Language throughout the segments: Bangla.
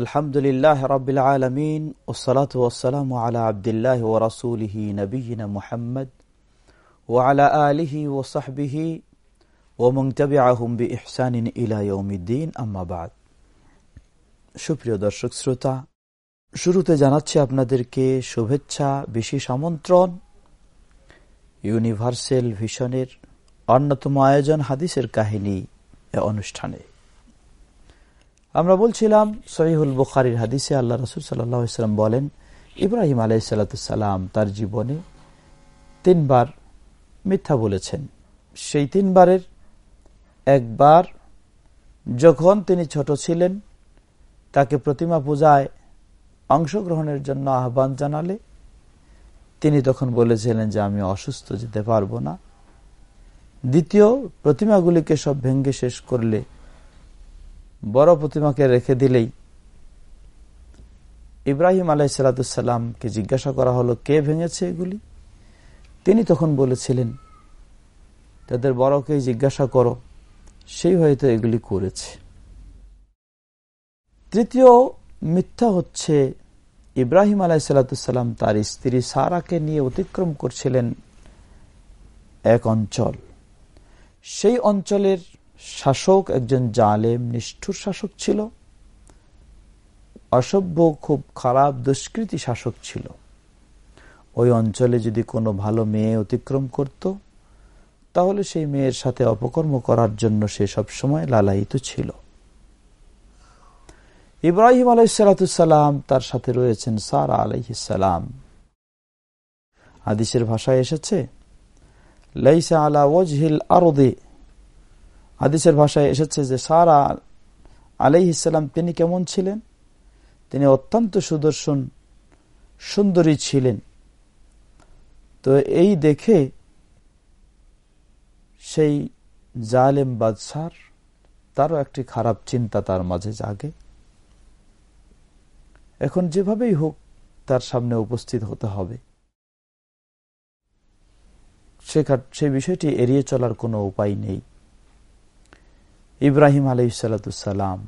আলহামদুলিল্লাহ রবিল আলমিন ওসলাত ওসালাম আলা আবদুল্লাহ ও রাসুলহি নবীন মোহাম্মদ ও আলা আলিহি ও সাহবিহি ও মুংতবি আহমবি ইহসানিন ইলাইউমিদ্দিন আম্মাবাদ সুপ্রিয় দর্শক শ্রোতা, শুরুতে জানাচ্ছি আপনাদেরকে শুভেচ্ছা, বিশেষ আমন্ত্রণ। ইউনিভার্সেল ভিশনের অন্যতম আয়োজন হাদিসের কাহিনী অনুষ্ঠানে। আমরা বলছিলাম সহিহুল বুখারির হাদিসে আল্লাহ রসুল সাল্লাম বলেন, ইব্রাহিম আলাইসাল্লাম তার জীবনে তিনবার মিথ্যা বলেছেন। সেই তিনবারের একবার যখন তিনি ছোট ছিলেন, তাকে প্রতিমা পূজায় অংশগ্রহণের জন্য আহ্বান জানালে, তিনি তখন বলেছিলেন যে, আমি অসুস্থ যেতে পারব না। দ্বিতীয়, প্রতিমাগুলিকে সব ভেঙ্গে শেষ করলে বড় প্রতিমাকে রেখে দিলেই ইব্রাহিম আলাই সালাতামকে জিজ্ঞাসা করা হলো, কে ভেঙেছে এগুলি? তিনি তখন বলেছিলেন, তাদের বড়কেই জিজ্ঞাসা করো, সেই হয়তো এগুলি করেছে। তৃতীয় মিথ্যা হচ্ছে, ইব্রাহিম আলাই সাল্লাম তার স্ত্রী সারাকে নিয়ে অতিক্রম করছিলেন এক অঞ্চল। সেই অঞ্চলের শাসক, একজন জালেম, নিষ্ঠুর শাসক ছিল। অসভ্য, খুব খারাপ, দুষ্কৃতি শাসক ছিল। ওই অঞ্চলে যদি কোনো ভালো মেয়ে অতিক্রম করত, তাহলে সেই মেয়ের সাথে অপকর্ম করার জন্য সে সবসময় লালায়িত ছিল। ইব্রাহিম আলাইসালাম তার সাথে রয়েছেন সারা আলাইসালাম হাদিসের ভাষায় এসেছে, লাইসা আলা ওজহিল আরদে হাদিসের ভাষায় এসেছে যে সারা আলাইহিসাল্লাম তিনি কেমন ছিলেন? তিনি অত্যন্ত সুদর্শন, সুন্দরী ছিলেন। তো এই দেখে সেই জালেম বাদশার তারও একটি খারাপ চিন্তা তার মাঝে জাগে। এখন যেভাবেই হোক তার সামনে উপস্থিত হতে হবে। সে বিষয়টি এড়িয়ে চলার কোনো উপায় নেই। ইব্রাহিম আলাইসালাম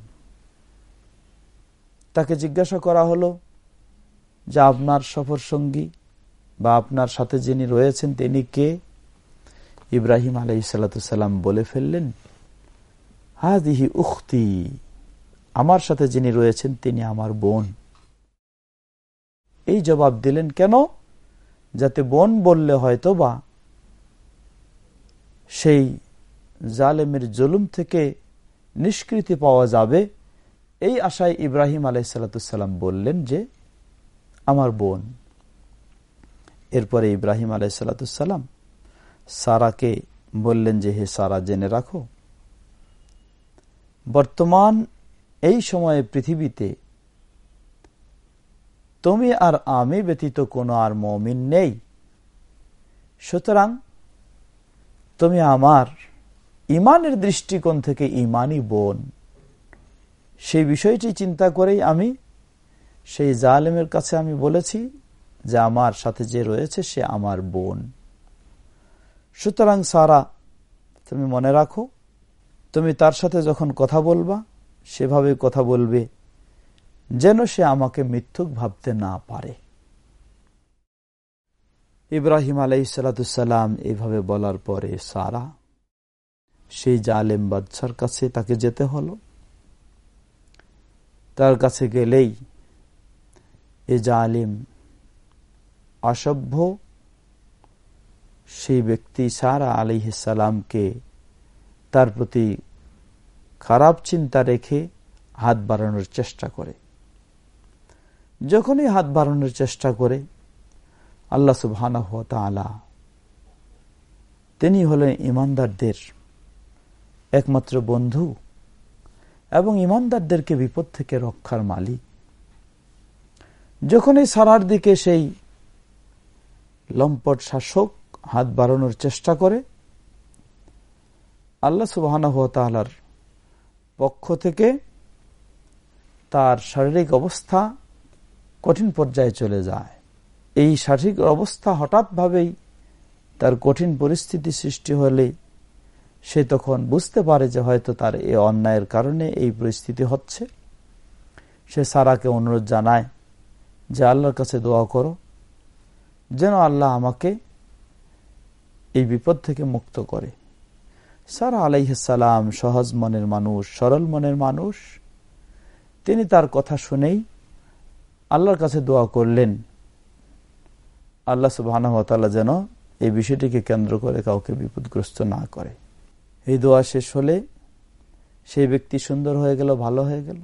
তাকে জিজ্ঞাসা করা হলো যে, আপনার সফর সঙ্গী বা আপনার সাথে যিনি রয়েছেন তিনি কে? ইব্রাহিম আলাইসাল্লাম বলে ফেললেন হাদিহি উখতি, আমার সাথে যিনি রয়েছেন তিনি আমার বোন। এই জবাব দিলেন, কেন? যাতে বোন বললে হয়তো বা সেই জালেমের জুলুম থেকে নিষ্কৃতি পাওয়া যাবে। এই আশায় ইব্রাহিম আলাইসাল্লাম বললেন যে, আমার বোন। এরপরে ইব্রাহিম আলাইসাল্লাম সারাকে বললেন যে, হে সারা, জেনে রাখো। বর্তমান এই সময়ে পৃথিবীতে তুমি আর আমি ব্যতীত কোনো আর মমিন নেই। সুতরাং তুমি আমার ইমানের দৃষ্টিকোণ থেকে ইমানই বোন। সেই বিষয়টি চিন্তা করেই আমি সেই জালেমের কাছে আমি বলেছি যে আমার সাথে যে রয়েছে সে আমার বোন। সুতরাং সারা, তুমি মনে রাখো, তুমি তার সাথে যখন কথা বলবা, সেভাবে কথা বলবে, যেন সে আমাকে মিথ্যুক ভাবতে না পারে। ইব্রাহিম আলাই সালাতাম এইভাবে বলার পরে সারা সেই জালেম বাদশার কাছে তাকে যেতে হলো। তার কাছে গেলেই এ জালিম অসভ্য। সেই ব্যক্তি সারা আলিহালামকে তার প্রতি খারাপ চিন্তা রেখে হাত বাড়ানোর চেষ্টা করে। যখনই হাত বাড়ানোর চেষ্টা করে, আল্লাহ সুবহানা তিনি হলেন ইমানদারদের একমাত্র বন্ধু এবং ইমানদারদেরকে বিপদ থেকে রক্ষার মালিক। যখন এই সারার দিকে সেই লম্পট শাসক হাত বাড়ানোর চেষ্টা করে, আল্লাহ সুবাহ পক্ষ থেকে তার শারীরিক অবস্থা কঠিন পর্যায়ে চলে যায়। এই শারীরিক অবস্থা হঠাৎভাবেই তার কঠিন পরিস্থিতি সৃষ্টি হলে সে তখন বুঝতে পারে যে হয়তো তার এই অন্যায়ের কারণে এই পরিস্থিতি হচ্ছে। সে সারাকে অনুরোধ জানায় যে আল্লাহর কাছে দোয়া করো, যেন আল্লাহ আমাকে এই বিপদ থেকে মুক্ত করে। সারা আলাইসালাম সহজ মনের মানুষ, সরল মনের মানুষ। তিনি তার কথা শুনেই আল্লাহর কাছে দোয়া করলেন। আল্লাহ সুবাহ যেন এই বিষয়টিকে কেন্দ্র করে কাউকে বিপদগ্রস্ত না করে। এই দোয়া শেষ হলে সেই ব্যক্তি সুন্দর হয়ে গেল, ভালো হয়ে গেল।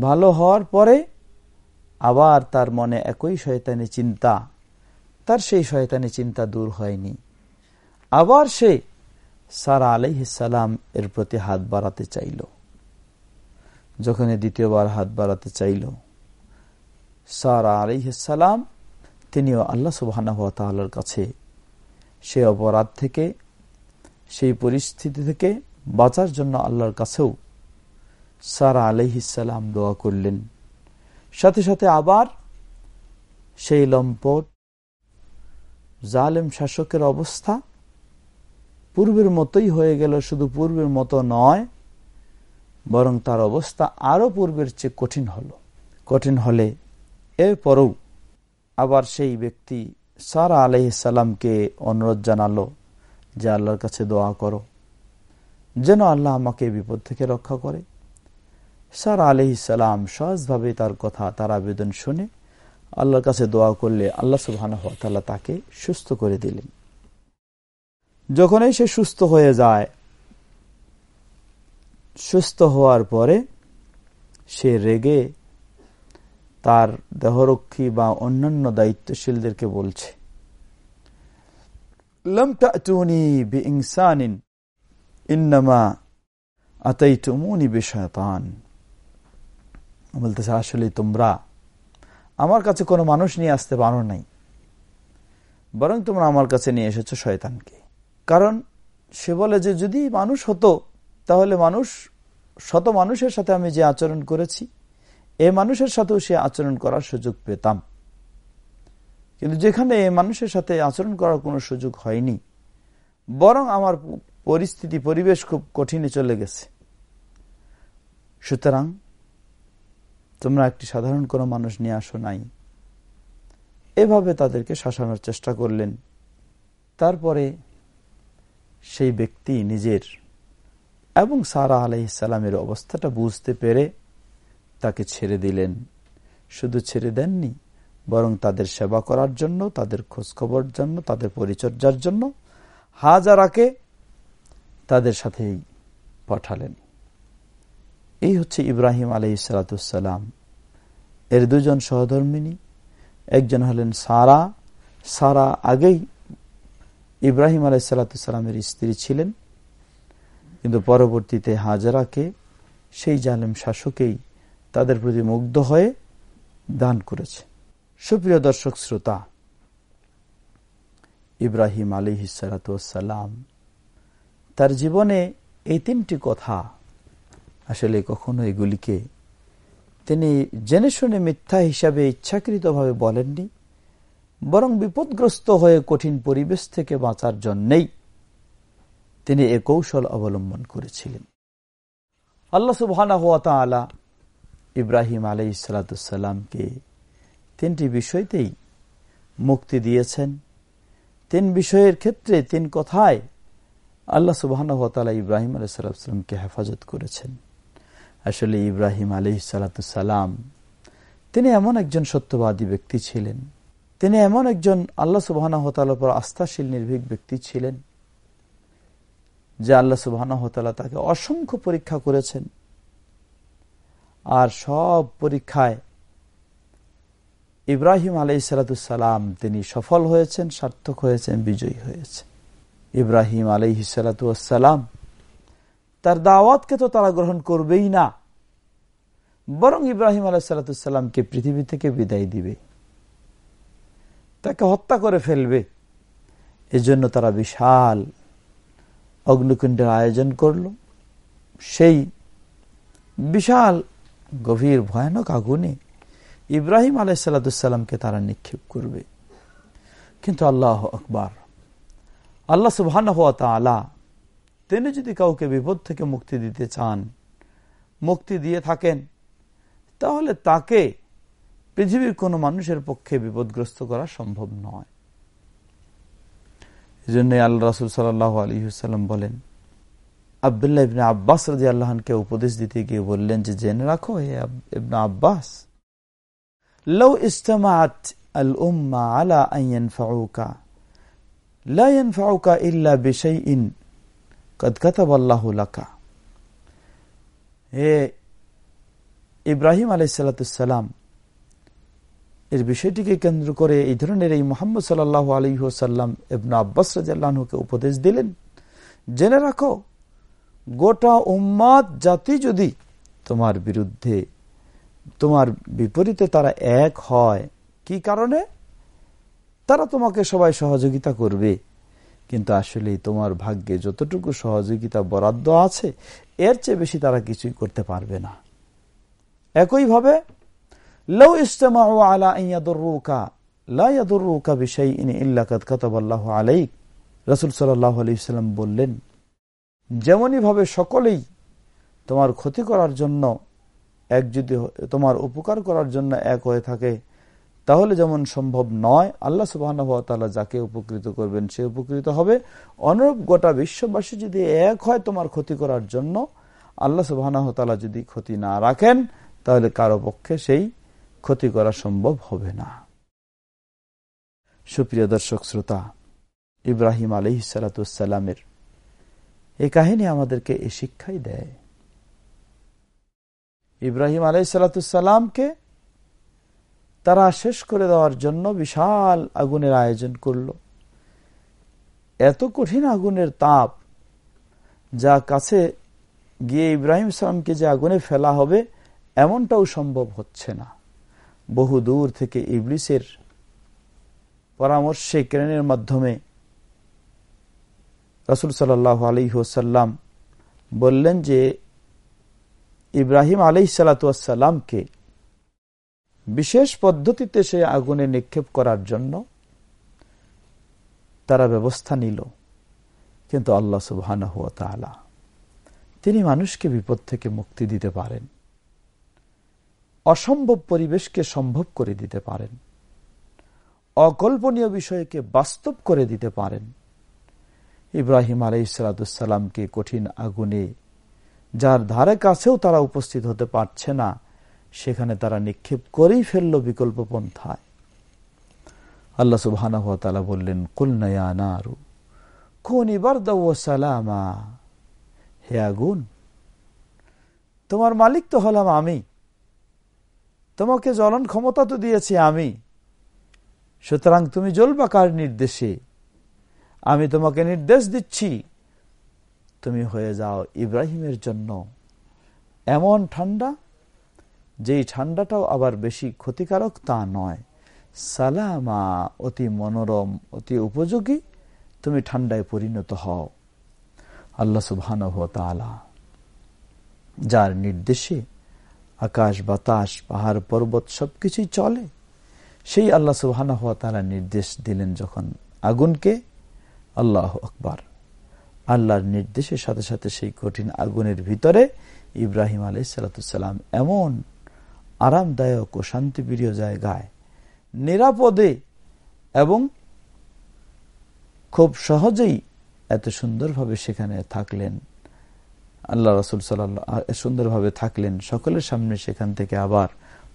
ভালো হওয়ার পরে আবার তার মনে একই শয়তানি চিন্তা। তার সেই শয়তানি চিন্তা দূর হয়নি। আবার সে সারা আলাইসালাম এর প্রতি হাত বাড়াতে চাইল। যখন দ্বিতীয়বার হাত বাড়াতে চাইল, সারা আলাইসালাম তিনিও আল্লাহ সুবাহর কাছে সে অপরাধ থেকে সেই পরিস্থিতি থেকে বাঁচার জন্য আল্লাহর কাছেও সারা আলহিসাল্লাম দোয়া করলেন। সাথে সাথে আবার সেই লম্পট, জালেম শাসকের অবস্থা পূর্বের মতোই হয়ে গেল, শুধু পূর্বের মতো নয়, বরং তার অবস্থা আরও পূর্বের চেয়ে কঠিন হল। কঠিন হলে এরপরও আবার সেই ব্যক্তি সারা আলহিসাল্লামকে অনুরোধ জানালো যে আল্লাহর কাছে দোয়া করো। যেন আল্লাহ আমাকে বিপদ থেকে রক্ষা করে। সার আলহিসাল্লাম সহজভাবে তার কথা, তার আবেদন শুনে আল্লাহর কাছে দোয়া করলে আল্লাহ সুবাহ তাকে সুস্থ করে দিলেন। যখনই সে সুস্থ হয়ে যায়, সুস্থ হওয়ার পরে সে রেগে তার দেহরক্ষী বা অন্যান্য দায়িত্বশীলদেরকে বলছে টাটুনি বি ইনসানিন ইন্নামা আতাইতুমুনি বিশাতান বলতেছে আসলে তোমরা আমার কাছে কোনো মানুষ নিয়ে আসতে পারো নাই, বরং তোমরা আমার কাছে নিয়ে এসেছ শয়তানকে। কারণ সে বলে যে যদি মানুষ হতো, তাহলে মানুষ, শত মানুষের সাথে আমি যে আচরণ করেছি, এ মানুষের সাথেও সে আচরণ করার সুযোগ পেতাম। কিন্তু যেখানে মানুষের সাথে আচরণ করার কোনো সুযোগ হয়নি, বরং আমার পরিস্থিতি, পরিবেশ খুব কঠিনে চলে গেছে। সুতরাং তোমরা একটি সাধারণ কোনো মানুষ নিয়ে আসো নাই। এভাবে তাদেরকে শাসানোর চেষ্টা করলেন। তারপরে সেই ব্যক্তি নিজের এবং সারা আলাইসালামের অবস্থাটা বুঝতে পেরে তাকে ছেড়ে দিলেন। শুধু ছেড়ে দেননি বরং তাদের সেবা করার জন্য, তাদের খোঁজখবর জন্য, তাদের পরিচর্যার জন্য হাজারাকে তাদের সাথেই পাঠালেন। এই হচ্ছে ইব্রাহিম আলহি সালাতাম এর দুজন সহধর্মিনী, একজন হলেন সারা। সারা আগেই ইব্রাহিম আলাই সালাতামের স্ত্রী ছিলেন। কিন্তু পরবর্তীতে হাজারাকে সেই জালেম শাসকেই তাদের প্রতি মুগ্ধ হয়ে দান করেছে। সুপ্রিয় দর্শক শ্রোতা, ইব্রাহিম আলী হিসালাতাম তার জীবনে এই তিনটি কথা আসলে কখনো এগুলিকে তিনি জেনে শুনে মিথ্যা হিসাবে ইচ্ছাকৃতভাবে বলেননি, বরং বিপদগ্রস্ত হয়ে কঠিন পরিবেশ থেকে বাঁচার জন্যেই তিনি এ কৌশল অবলম্বন করেছিলেন। আল্লাহ সুবাহ ইব্রাহিম আলাই সালাতামকে তিনটি বিষয়তেই মুক্তি দিয়েছেন। তিন বিষয়ের ক্ষেত্রে তিন কথায় আল্লাহ সুবাহ ইব্রাহিম আলাইসাল্লামকে হেফাজত করেছেন। আসলে ইব্রাহিম আলি সালাতাম তিনি এমন একজন সত্যবাদী ব্যক্তি ছিলেন। তিনি এমন একজন আল্লাহ সুবাহ উপর আস্থাশীল, নির্ভীক ব্যক্তি ছিলেন, যে আল্লাহ সুবাহ তাকে অসংখ্য পরীক্ষা করেছেন। আর সব পরীক্ষায় ইব্রাহিম আলাই সালাতাম তিনি সফল হয়েছেন, সার্থক হয়েছেন, বিজয়ী হয়েছেন। ইব্রাহিম আলাই সালাতাম তার দাওয়াতকে তো তারা গ্রহণ করবেই না। বরং ইব্রাহিম আলাহিসাল্লাতুসাল্লামকে পৃথিবী থেকে বিদায় দিবে। তাকে হত্যা করে ফেলবে। এজন্য তারা বিশাল অগ্নিকুণ্ডের আয়োজন করল। সেই বিশাল গভীর ভয়ানক আগুনে ইব্রাহিম আলাইসাল্লাতুসাল্লামকে তারা নিক্ষেপ করবে। কিন্তু আল্লাহ আকবার। আল্লাহ সুবহান হওয়া তালা তিনি যদি কাউকে বিপদ থেকে মুক্তি দিতে চান, মুক্তি দিয়ে থাকেন, তাহলে তাকে পৃথিবীর কোনো মানুষের পক্ষে বিপদগ্রস্ত করা সম্ভব নয়। এই জন্য আল্লাহ রসুল সাল্লাহ আলী সাল্লাম বলেন, আবদুল্লাহ ইবনে আব্বাস রাজি আল্লাহকে উপদেশ দিতে গিয়ে বললেন যে, জেনে রাখো হে ইবনে আব্বাস লৌ ইস্তামাত আল উম্মা আলা আইন ফাউকা লা ইয়ানফাউকা ইল্লা বিশাইইন কদ কাতাবাল্লাহু লাকা হে ইব্রাহিম আলাইসাল্লাম এর বিষয়টিকে কেন্দ্র করে এই ধরনের এই মোহাম্মদ সাল্লাহ আলী সাল্লাম এবনা আব্বাস রাজাকে উপদেশ দিলেন। জেনে রাখো, গোটা উম্মাদ, জাতি যদি তোমার বিরুদ্ধে তোমার বিপরীতে তারা এক হয়। কি কারণে? তারা তোমাকে সবাই সহযোগিতা করবে। কিন্তু আসলে তোমার ভাগ্যে যতটুকু সহযোগিতা বরাদ্দ আছে, এর চেয়ে বেশি তারা কিছুই করতে পারবে না। একইভাবে লৌ ইস্তেমা আলা লাইয়াদুরুকা বিষয় ইল্লাকাত আলাইক। রসুল সাল্লাহ আলি সাল্লাম বললেন যেমনই ভাবে সকলেই তোমার ক্ষতি করার জন্য এক যদি তোমার উপকার করার জন্য এক হয়ে থাকে, তাহলে যেমন সম্ভব নয়, আল্লাহ সুবাহ যাকে উপকৃত করবেন সে উপকৃত হবে। অনুরূপ গোটা বিশ্ববাসী যদি এক হয় তোমার ক্ষতি করার জন্য, আল্লাহ সুবাহ যদি ক্ষতি না রাখেন, তাহলে কারও পক্ষে সেই ক্ষতি করা সম্ভব হবে না। সুপ্রিয় দর্শক শ্রোতা, ইব্রাহিম সালাতামের এই কাহিনী আমাদেরকে এ শিক্ষাই দেয়। ইব্রাহিম আলহ সালাতামকে তারা শেষ করে দেওয়ার জন্য বিশাল আগুনের আয়োজন করল। এত কঠিন আগুনের তাপ যা কাছে গিয়ে ইব্রাহিম সালামকে যে আগুনে ফেলা হবে, এমনটাও সম্ভব হচ্ছে না। বহু দূর থেকে ইবলিসের পরামর্শে ক্রেনের মাধ্যমে রসুল সাল্লাহ আলী ওসাল্লাম বললেন যে ইব্রাহিম আলি সালাতামকে বিশেষ পদ্ধতিতে সে আগুনে নিক্ষেপ করার জন্য তারা ব্যবস্থা নিল। কিন্তু আল্লাহ সুবাহ তিনি মানুষকে বিপদ থেকে মুক্তি দিতে পারেন। অসম্ভব পরিবেশকে সম্ভব করে দিতে পারেন। অকল্পনীয় বিষয়কে বাস্তব করে দিতে পারেন। ইব্রাহিম আলাইসালামকে কঠিন আগুনে যার ধারে কাছেও তারা উপস্থিত হতে পারছে না, সেখানে তারা নিক্ষেপ করেই ফেলল বিকল্প পন্থায়। আল্লাহ সুবাহ বললেন কুলনায়া নারু, কোন ইবার সালামা। হে আগুন, তোমার মালিক তো হলাম আমি। তোমাকে জ্বলন ক্ষমতা তো দিয়েছি আমি। সুতরাং তুমি জ্বলবা কার নির্দেশে? আমি তোমাকে নির্দেশ দিচ্ছি। তুমি হয়ে যাও ইব্রাহিমের জন্য। এমন ঠান্ডা, যেই ঠান্ডাটাও আবার বেশি ক্ষতিকারক তা নয়। সালামা, অতি মনোরম, অতি উপযোগী, তুমি ঠান্ডায় পরিণত হও। আল্লাহ সুবহান যার নির্দেশে আকাশ, বাতাস, পাহাড়, পর্বত সবকিছুই চলে, সেই আল্লাহ সুবহানা নির্দেশ দিলেন যখন আগুনকে। আল্লাহ আকবার। আল্লাহর নির্দেশের সাথে সাথে সেই কঠিন আগুনের ভিতরে ইব্রাহিম আলাই সালাতাম এমন আরামদায়ক ও শান্তিপ্রিয় জায়গায় নিরাপদে এবং খুব সহজেই এত সুন্দরভাবে সেখানে থাকলেন। আল্লাহ রসুল সাল্লাহ সুন্দরভাবে থাকলেন। সকলের সামনে সেখান থেকে আবার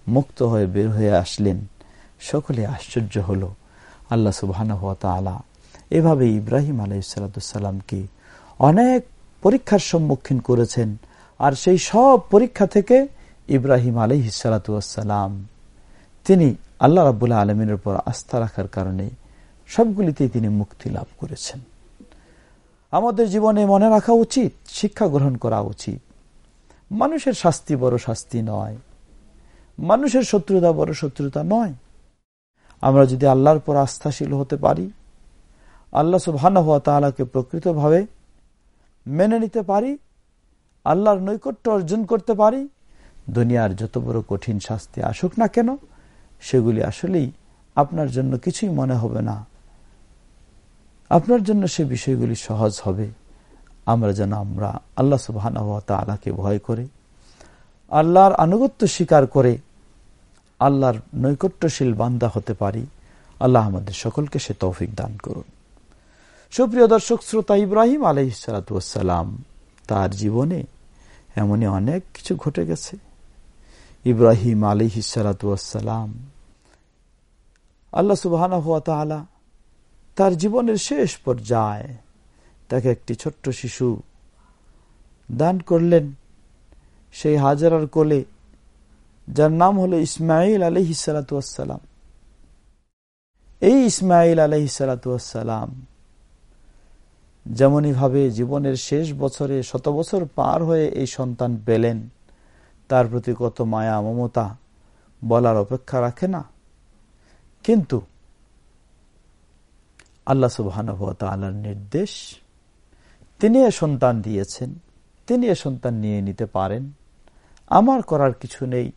মুক্ত হয়ে বের হয়ে আসলেন। সকলে আশ্চর্য হল। আল্লাহ সুবাহ আলা এভাবে ইব্রাহিম আলাইসালামকে অনেক পরীক্ষার সম্মুখীন করেছেন। আর সেই সব পরীক্ষা থেকে ইব্রাহিম আলহ সালাতাম তিনি আল্লাহ রাবুল্লাহ আলমিনের উপর আস্থা রাখার কারণে সবগুলিতেই তিনি মুক্তি লাভ করেছেন। আমাদের জীবনে মনে রাখা উচিত, শিক্ষা গ্রহণ করা উচিত। মানুষের শাস্তি বড় শাস্তি নয়। মানুষের শত্রুতা বড় শত্রুতা নয়। আমরা যদি আল্লাহর পর আস্থাশীল হতে পারি, আল্লাহ সুবহানা হওয়া তালাকে প্রকৃতভাবে মেনে নিতে পারি, আল্লাহর নৈকট্য অর্জন করতে পারি, দুনিয়ার যত বড় কঠিন শাস্তি আসুক না কেন, সেগুলি আসলেই আপনার জন্য কিছুই মনে হবে না। আপনার জন্য সে বিষয়গুলি সহজ হবে। আমরা যেন, আমরা আল্লাহ সুবাহানা তালাকে ভয় করে, আল্লাহর আনুগত্য স্বীকার করে, আল্লাহর নৈকট্যশীল বান্দা হতে পারি। আল্লাহ আমাদের সকলকে সে তৌফিক দান করুন। সুপ্রিয় দর্শক, শ্রোতা ইব্রাহিম আলহিসালাম তার জীবনে এমনই অনেক কিছু ঘটে গেছে। ইব্রাহিম আলহিসালাম আল্লাহ সুবাহ তার জীবনের শেষ পর্যায়ে তাকে একটি ছোট্ট শিশু দান করলেন। সেই হাজারার কোলে, যার নাম হলো ইসমাইল আলহি সালাতাম এই ইসমাইল আলহি সালাতাম যেমনই ভাবে জীবনের শেষ বছরে শত বছর পার হয়ে এই সন্তান পেলেন, তার প্রতি কত মায়া, মমতা বলার অপেক্ষা রাখে না। কিন্তু আল্লাহ সুবাহর নির্দেশ, তিনি এ সন্তান দিয়েছেন, তিনি এ সন্তান নিয়ে নিতে পারেন। আমার করার কিছু নেই,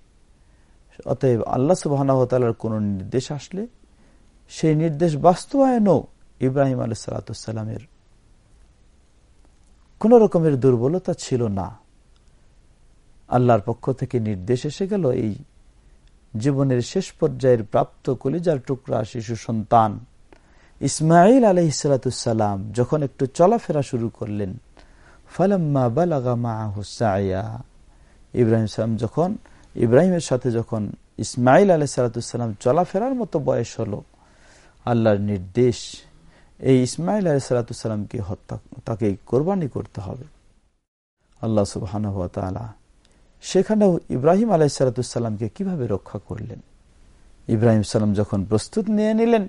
অতএব আল্লাহ সুবাহর কোন নির্দেশ আসলে সেই নির্দেশ বাস্তবায়নও ইব্রাহিম আলহ সালাতামের কোন রকমের দুর্বলতা ছিল না। আল্লাহর পক্ষ থেকে নির্দেশ এসে গেল এই জীবনের শেষ পর্যায়ের প্রাপ্ত কলিজার টুকরা শিশু সন্তান। ইসমাইল আলহিসাল্লাম যখন একটু চলাফেরা শুরু করলেন, ফালাম্মা বালাগা মা হুসাইয়া ইব্রাহিম সালাম যখন, ইব্রাহিমের সাথে যখন ইসমাইল আলহ সালাতাম চলাফেরার মতো বয়স হলো, আল্লাহর নির্দেশ এই ইসমাইল আলহ সালাতামকে হত্যা, তাকে কোরবানি করতে হবে। আল্লাহ সুবাহান সেখানেও ইব্রাহিম আলাহ সালাতামকে কীভাবে রক্ষা করলেন? ইব্রাহিম সালাম যখন প্রস্তুত নিয়ে নিলেন,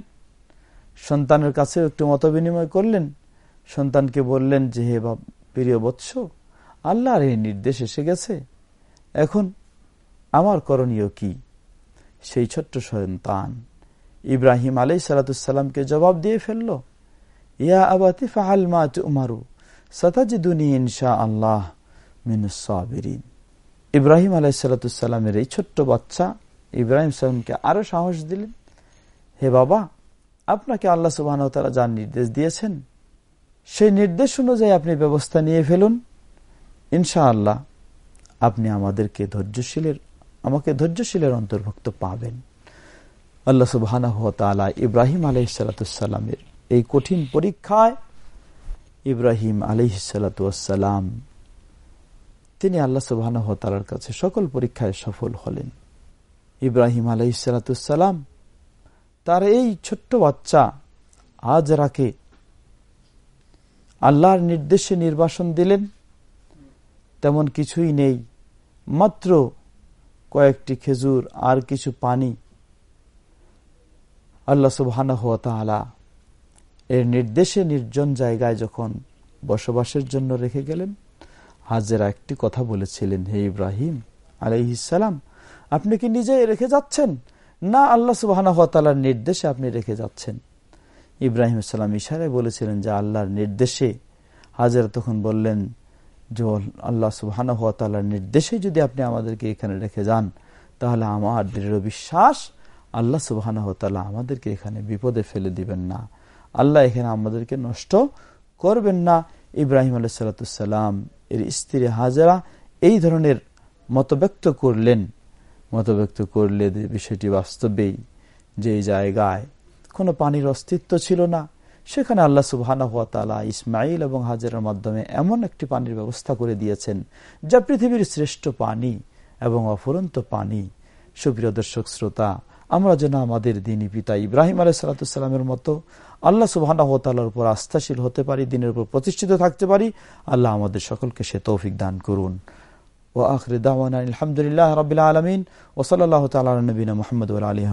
সন্তানের কাছে একটু মত বিনিময় করলেন, সন্তানকে বললেন যে, হে প্রিয় বৎস, আল্লাহর এই নির্দেশ এসে গেছে। এখন আমার করণীয় কি? সেই ছোট্ট সন্তান ইব্রাহিম আলাই সালাতামকে জবাব দিয়ে ফেলল ইয়া ইনশা আল্লাহ ইব্রাহিম আলাই সালাতামের এই ছোট্ট বাচ্চা ইব্রাহিম সালামকে আরও সাহস দিলেন। হে বাবা, আপনাকে আল্লাহ সুবাহ তারা যার নির্দেশ দিয়েছেন, সেই নির্দেশ অনুযায়ী আপনি ব্যবস্থা নিয়ে ফেলুন। ইনশা আল্লাহ আপনি আমাদেরকে ধৈর্যশীলের, আমাকে ধৈর্যশীলের অন্তর্ভুক্ত পাবেন। আল্লাহ সুবাহ ইব্রাহিম আলহিসাল্লামের এই কঠিন পরীক্ষায় ইব্রাহিম আলহিসাল্লাম তিনি আল্লাহ সুবাহ তালার কাছে সকল পরীক্ষায় সফল হলেন। ইব্রাহিম আলহিসাল্লাম তার এই ছোট্ট বাচ্চা আজ রাকে আল্লাহর নির্দেশে নির্বাসন দিলেন। তেমন কিছুই নেই, মাত্র কয়েকটি খেজুর আর কিছু পানি। আল্লাহ সুবহানা হালা এর নির্দেশে নির্জন জায়গায় যখন বসবাসের জন্য রেখে গেলেন, হাজেরা একটি কথা বলেছিলেন, হে ইব্রাহিম আলাইহিসালাম আপনি কি নিজে রেখে যাচ্ছেন? না আল্লাহ সুবাহর নির্দেশে আপনি রেখে যাচ্ছেন। ইব্রাহিম সালাম ইশারায় বলেছিলেন যে আল্লাহর নির্দেশে। হাজেরা তখন বললেন, যে আল্লাহ সুবাহর নির্দেশে যদি আপনি আমাদেরকে এখানে রেখে যান, তাহলে আমার দৃঢ় বিশ্বাস আল্লাহ সুবাহ আমাদেরকে এখানে বিপদে ফেলে দিবেন না। আল্লাহ এখানে আমাদেরকে নষ্ট করবেন না। ইব্রাহিম আলাহ সালাতাম এর স্ত্রী হাজারা এই ধরনের মতব্যক্ত করলেন। মতব্যক্ত করলে বিষয়টি বাস্তবেই, যে জায়গায় কোনো পানির অস্তিত্ব ছিল না। সেখানে আল্লাহ সুবাহানা হাত তালা ইসমাইল এবং হাজারের মাধ্যমে এমন একটি পানির ব্যবস্থা করে দিয়েছেন, যা পৃথিবীর শ্রেষ্ঠ পানি এবং অফুরন্ত পানি। সুপ্রিয় দর্শক, শ্রোতা আমরা যেন আমাদের দিনী পিতা ইব্রাহিম আলাই সালাতামের মতো আল্লাহ সুবাহানা হতালার উপর আস্থাশীল হতে পারি দিনের উপর প্রতিষ্ঠিত থাকতে পারি আল্লাহ আমাদের সকলকে সে তৌফিক দান করুন وآخر دعوانا الحمد لله رب العالمين وصلى الله تعالى على نبينا محمد وعلى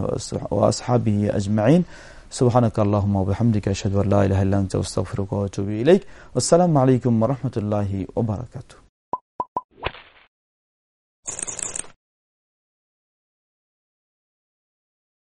وأصحابه أجمعين سبحانك اللهم وبحمدك أشهد أن لا إله إلا أنت أستغفرك وأتوب إليك والسلام عليكم ورحمة الله وبركاته